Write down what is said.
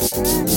you.